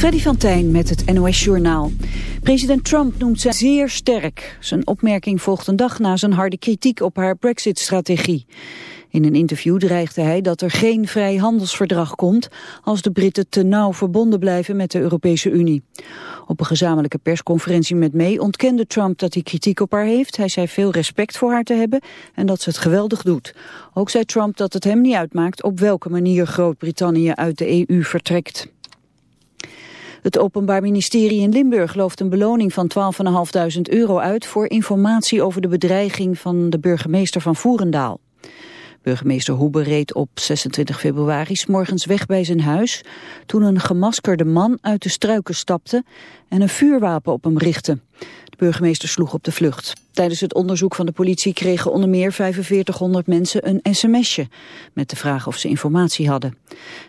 Freddy van Tijn met het NOS-journaal. President Trump noemt ze zeer sterk. Zijn opmerking volgt een dag na zijn harde kritiek op haar brexit-strategie. In een interview dreigde hij dat er geen vrijhandelsverdrag komt als de Britten te nauw verbonden blijven met de Europese Unie. Op een gezamenlijke persconferentie met May ontkende Trump dat hij kritiek op haar heeft. Hij zei veel respect voor haar te hebben en dat ze het geweldig doet. Ook zei Trump dat het hem niet uitmaakt op welke manier Groot-Brittannië uit de EU vertrekt. Het Openbaar Ministerie in Limburg looft een beloning van 12.500 euro uit voor informatie over de bedreiging van de burgemeester van Voerendaal. Burgemeester Hoebe reed op 26 februari morgens weg bij zijn huis... toen een gemaskerde man uit de struiken stapte en een vuurwapen op hem richtte. Burgemeester sloeg op de vlucht. Tijdens het onderzoek van de politie kregen onder meer 4500 mensen een sms'je... met de vraag of ze informatie hadden.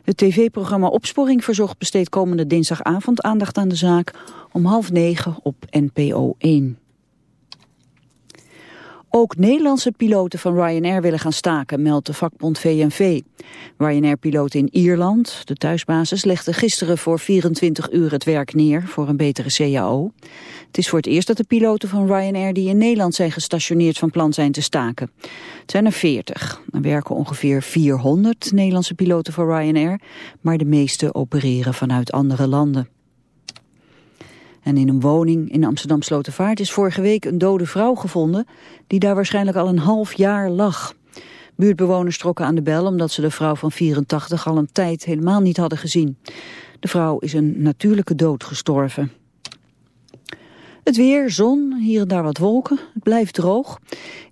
Het tv-programma Opsporing Verzocht besteedt komende dinsdagavond aandacht aan de zaak... om half negen op NPO 1. Ook Nederlandse piloten van Ryanair willen gaan staken, meldt de vakbond VNV. Ryanair-piloten in Ierland, de thuisbasis, legden gisteren voor 24 uur het werk neer voor een betere CAO. Het is voor het eerst dat de piloten van Ryanair die in Nederland zijn gestationeerd van plan zijn te staken. Het zijn er 40. Er werken ongeveer 400 Nederlandse piloten voor Ryanair, maar de meeste opereren vanuit andere landen. En in een woning in Amsterdam Slotervaart is vorige week een dode vrouw gevonden die daar waarschijnlijk al een half jaar lag. Buurtbewoners trokken aan de bel omdat ze de vrouw van 84 al een tijd helemaal niet hadden gezien. De vrouw is een natuurlijke dood gestorven. Het weer, zon, hier en daar wat wolken. Het blijft droog.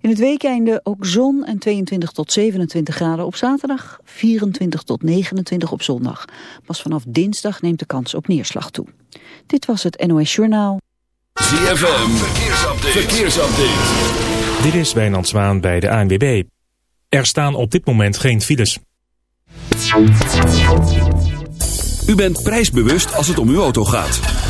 In het weekende ook zon en 22 tot 27 graden op zaterdag. 24 tot 29 op zondag. Pas vanaf dinsdag neemt de kans op neerslag toe. Dit was het NOS Journaal. ZFM, verkeersupdate. verkeersupdate. Dit is Wijnand Zwaan bij de ANWB. Er staan op dit moment geen files. U bent prijsbewust als het om uw auto gaat.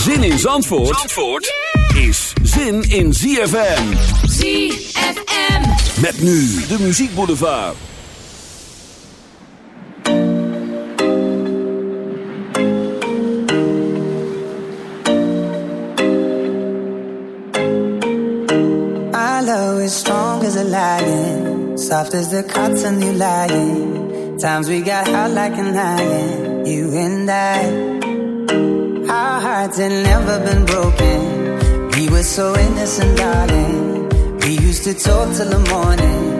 Zin in Zandvoort, Zandvoort is zin in ZFM. ZFM. Met nu de muziekboulevard. Our love is strong as a lion, soft as the cotton you lying. Times we got hot like an iron, you and I. Our hearts had never been broken. We were so innocent, darling. We used to talk till the morning,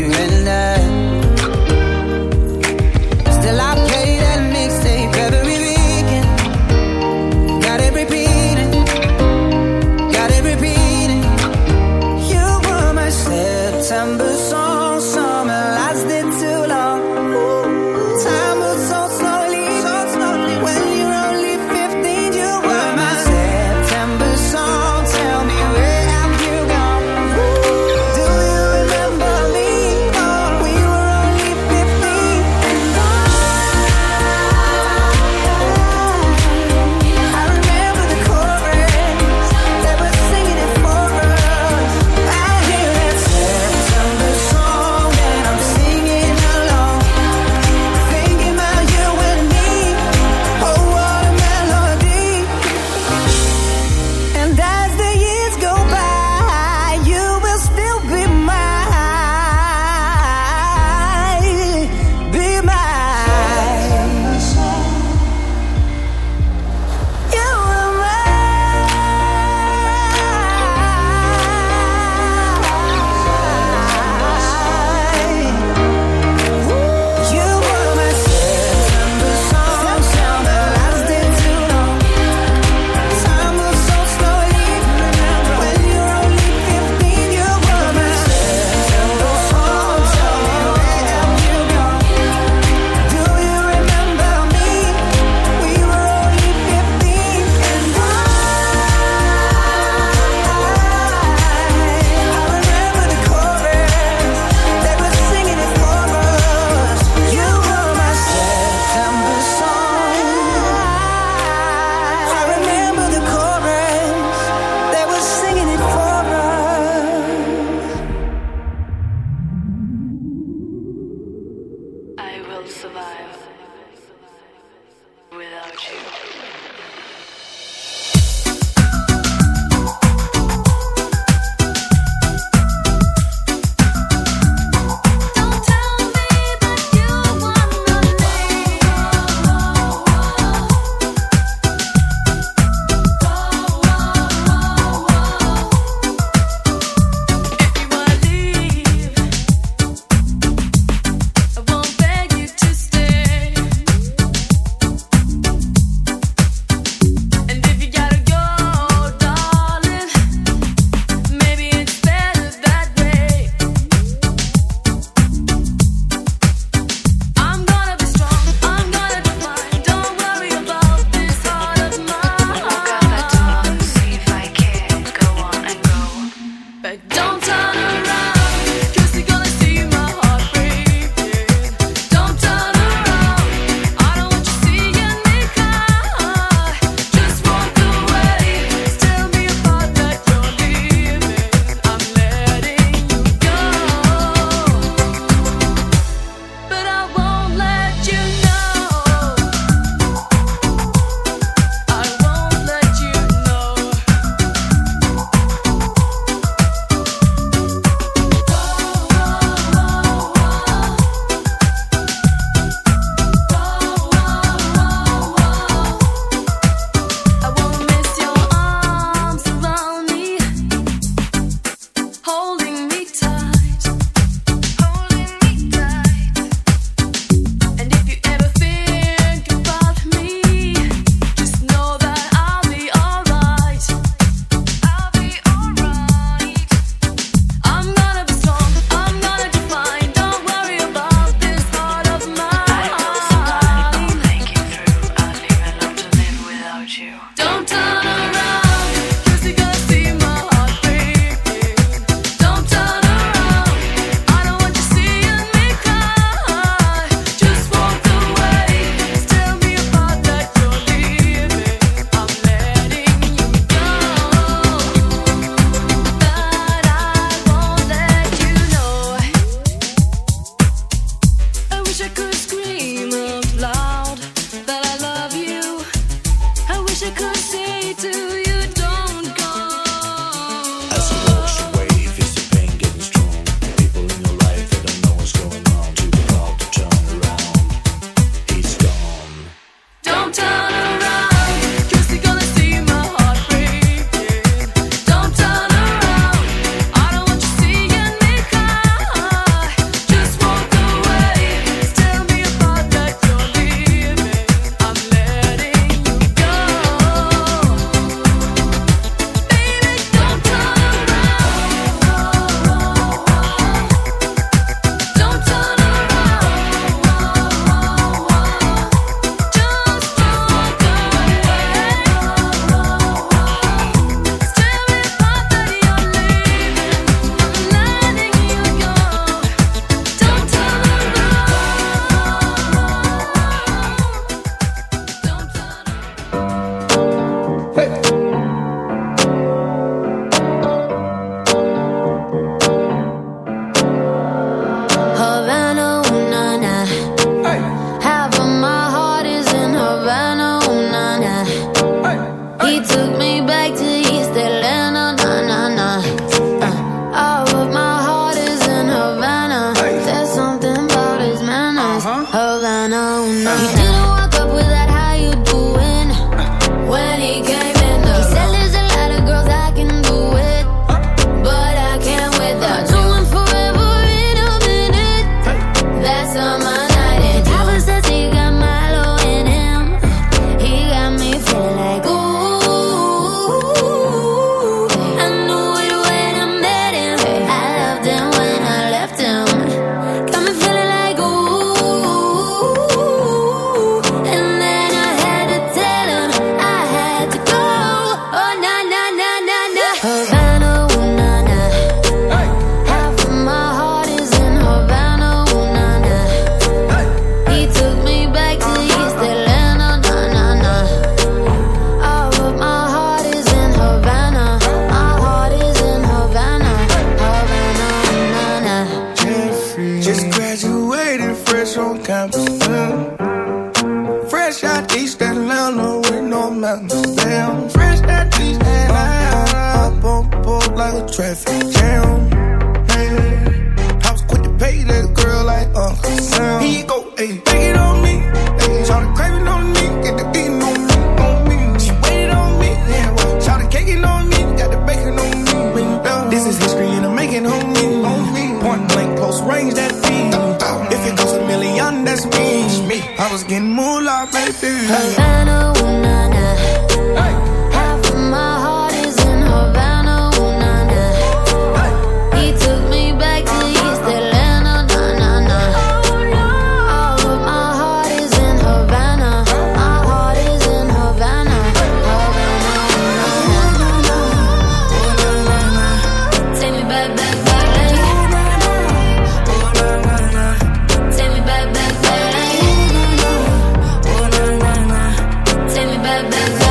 There's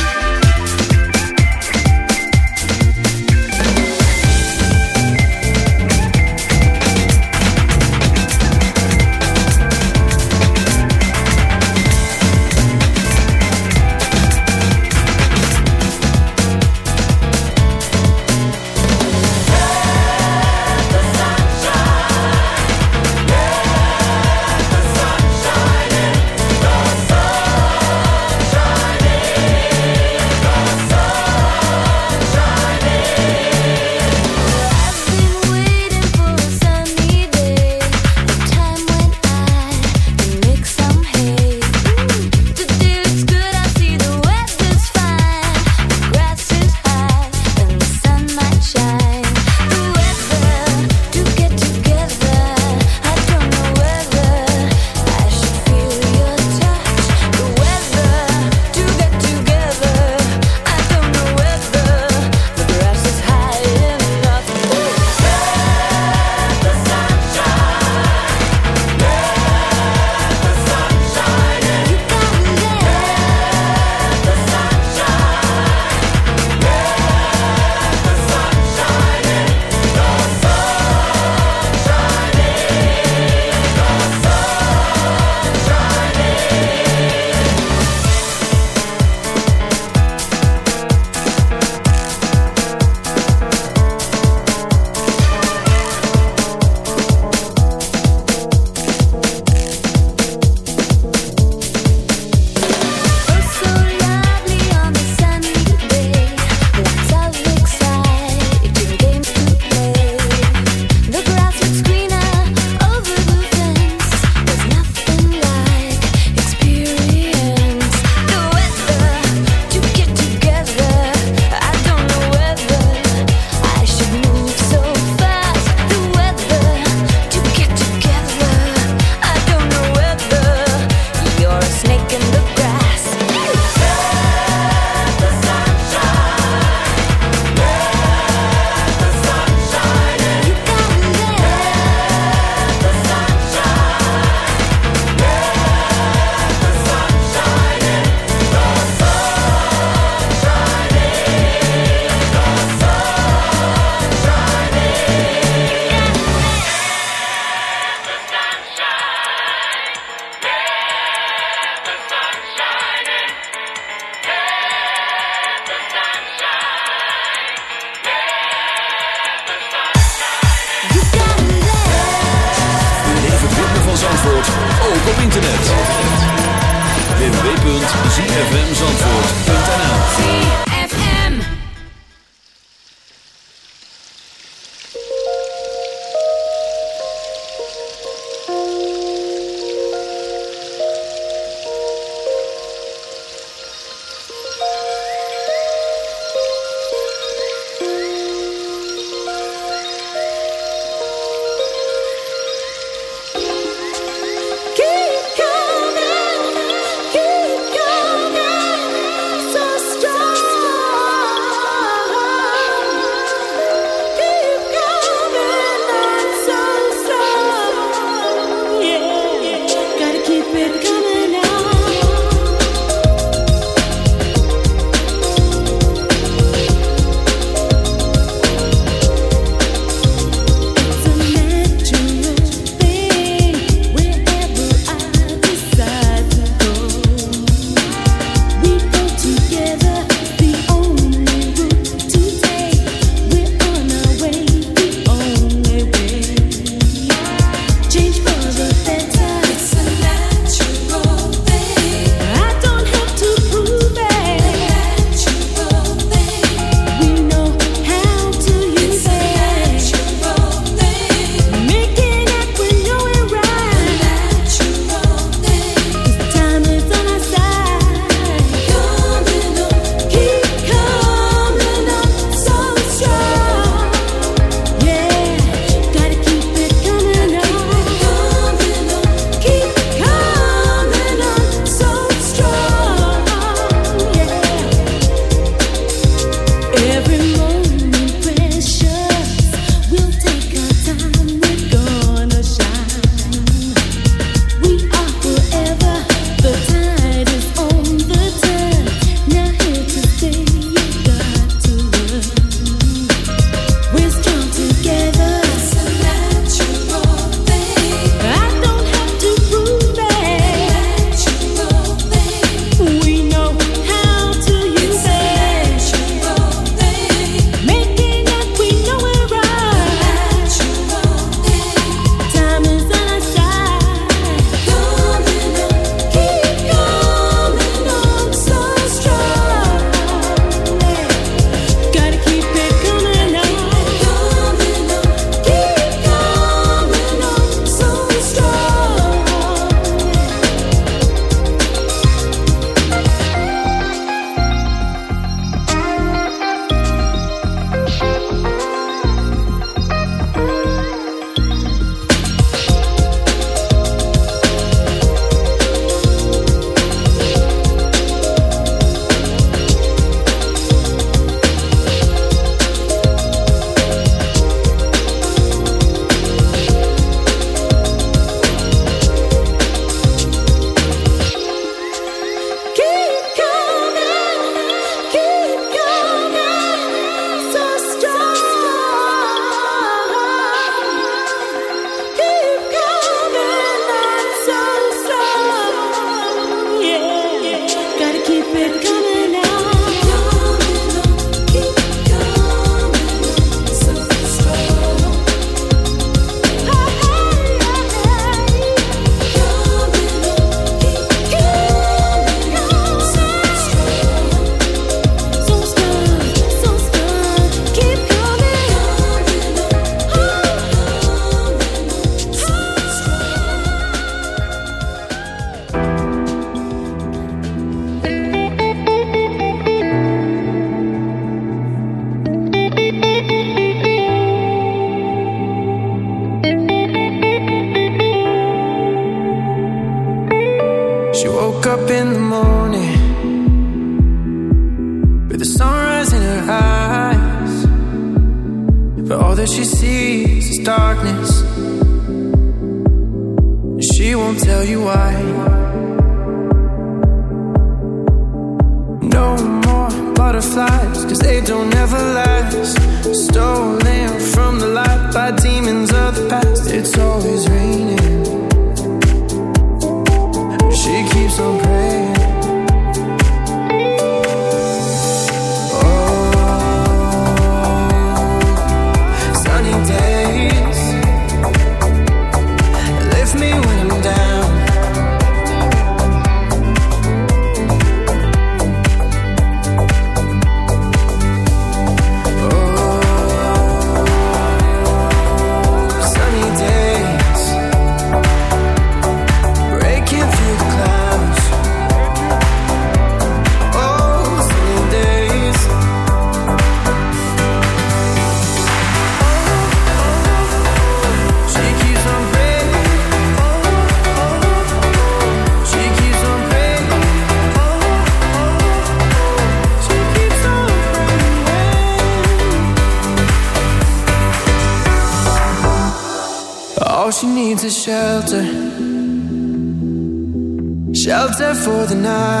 For the night.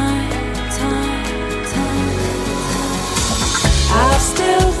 I still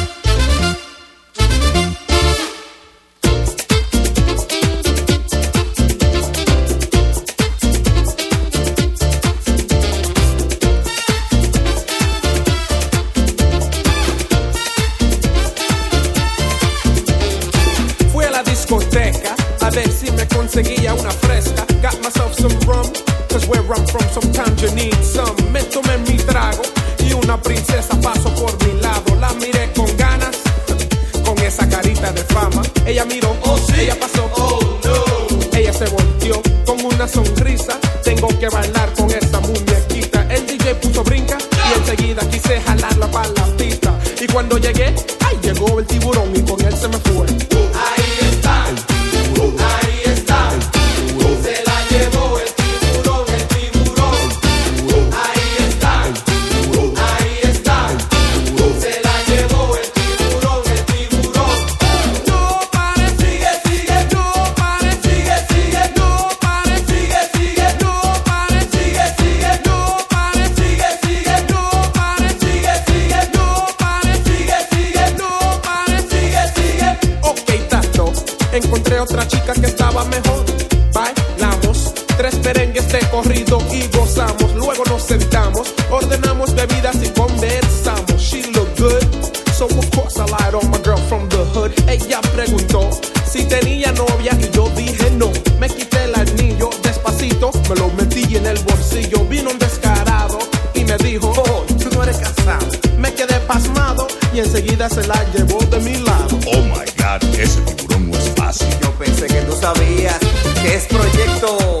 Proyecto.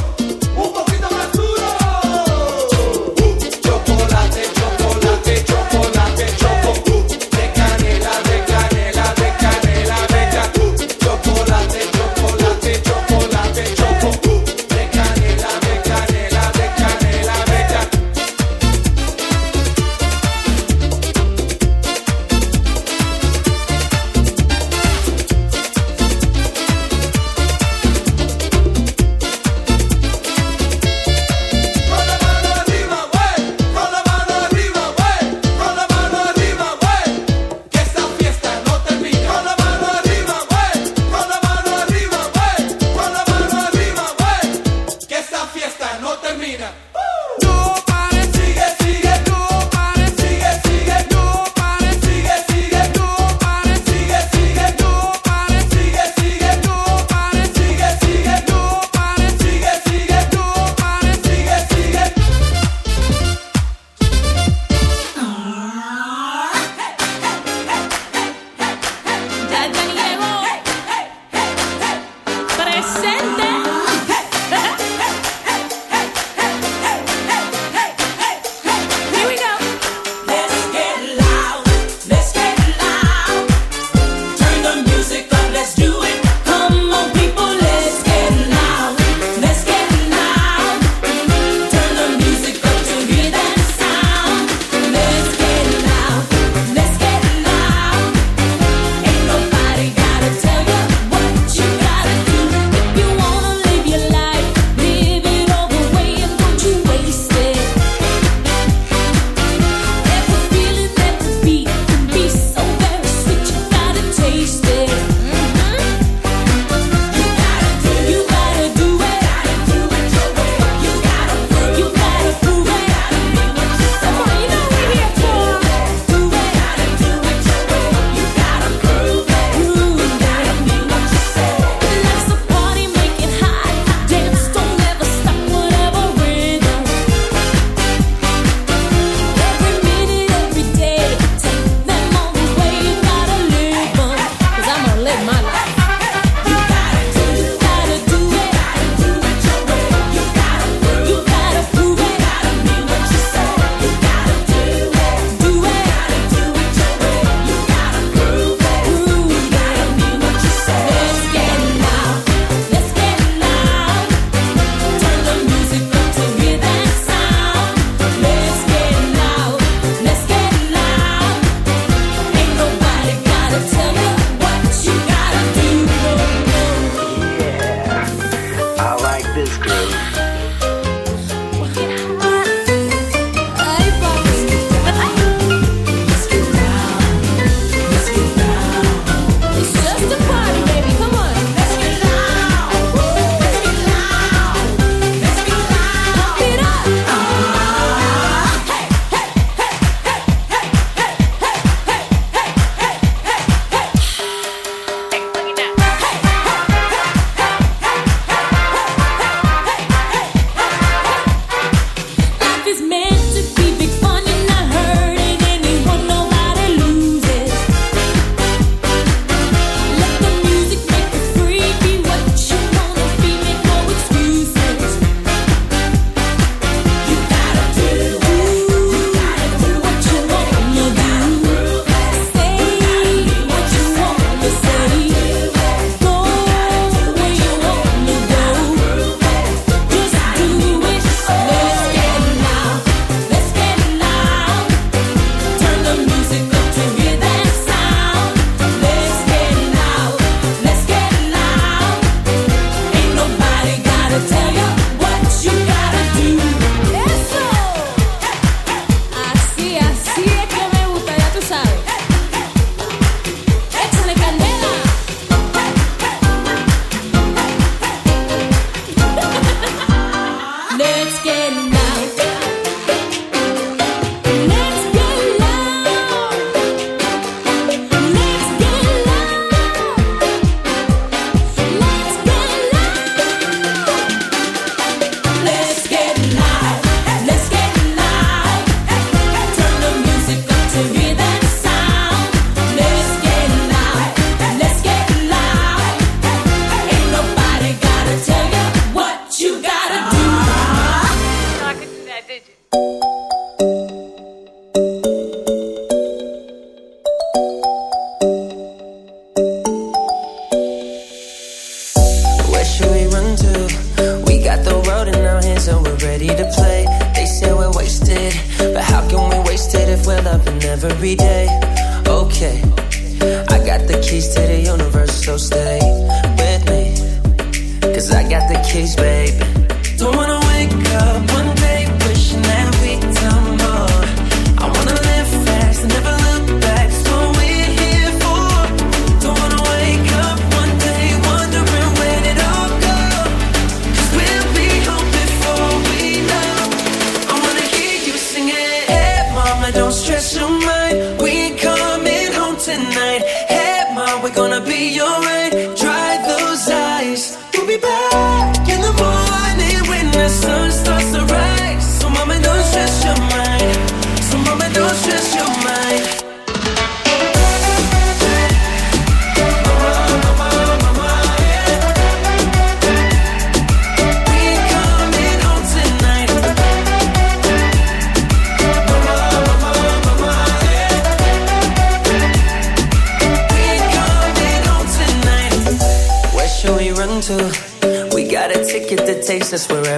case, baby.